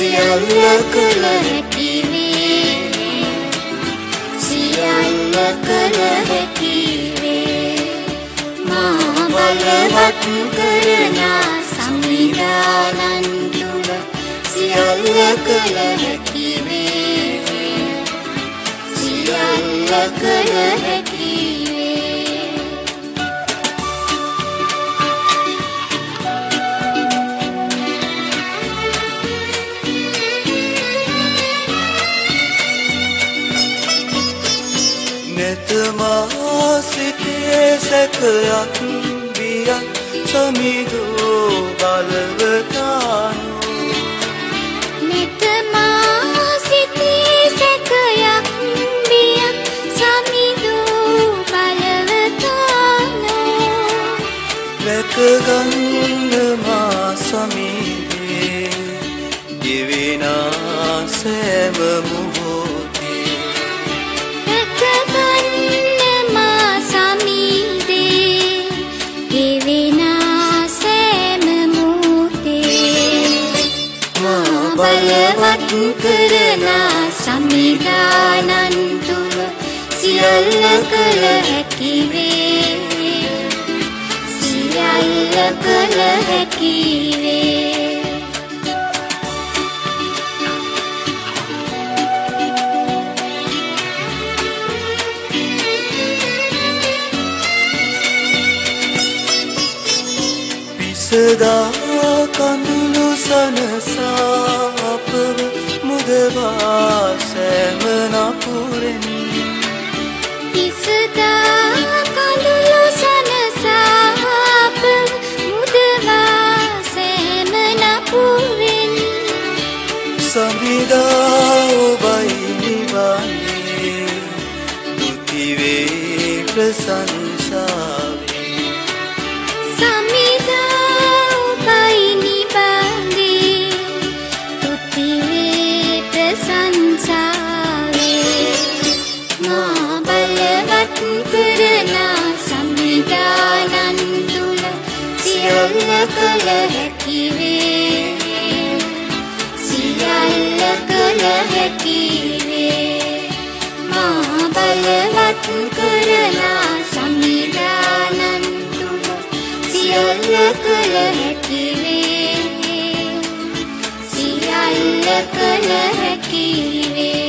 සියල්ල කළ හැකිවේ සියල්ල කළ හැකිවේ මා බලවත් කරනා සම්විධානන් තුළ සියල්ල කළ හැකිවේ සියල්ල කළ හැකිවේ නෙතමා සිතේ සැකයක් සමිදෝ බලවතානු. නිතමා සිතේ සැකයක් බියක් සමිදෝ බලවතානු. රැකගන්නමා සමීදේ ගෙවෙනා සෑම මුහෝතේ බලවත් කරන සම්විධානන් තුල සියල්ල කළ හැකි වේ. සියල්ල කළ හැකි වේ. පිසදා කඳුළු සනසා මුදවා සෑම නපුරෙන් ඉසදා කඳුළු සනසාප මුදවා සෑම නපුරෙන් සමිදා ඔබයි නිවන්නේ දුතිවේ ප්‍රසංසාවේ කළ හැකිවේ. සියල්ල කළ හැකිවේ. මා බලවත් කරලා සම්විධානන් තුල සියල්ල කළ හැකිවේ. සියල්ල කළ හැකිවේ.